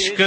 इश्क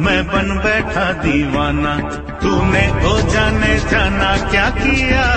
मैं बन बैठा दीवाना तूने ओ जाने जाना क्या किया?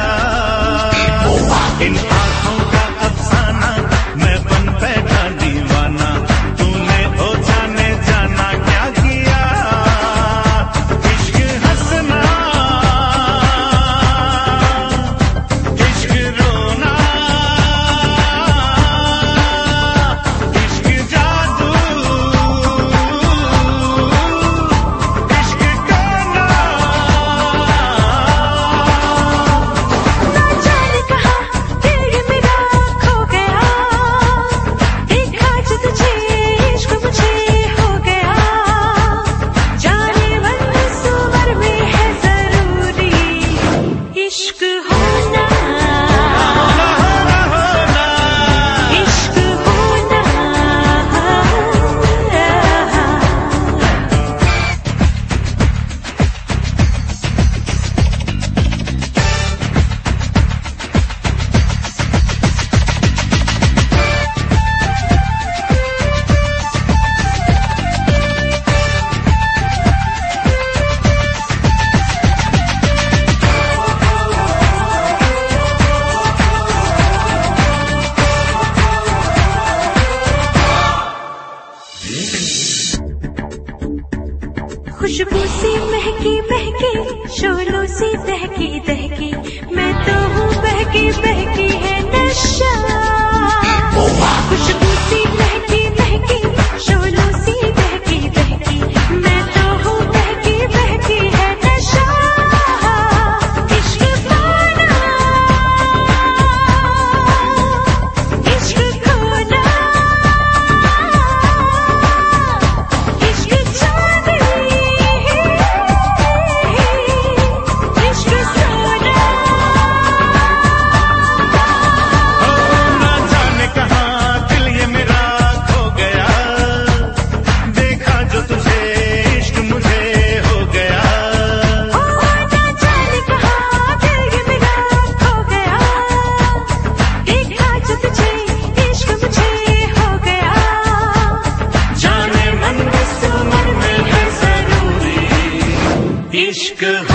बहके, शोलों सी दहकी दहकी मैं तो हूँ बहकी बहकी है नशा। खुशबू सी महकी महकी शोलों aşkım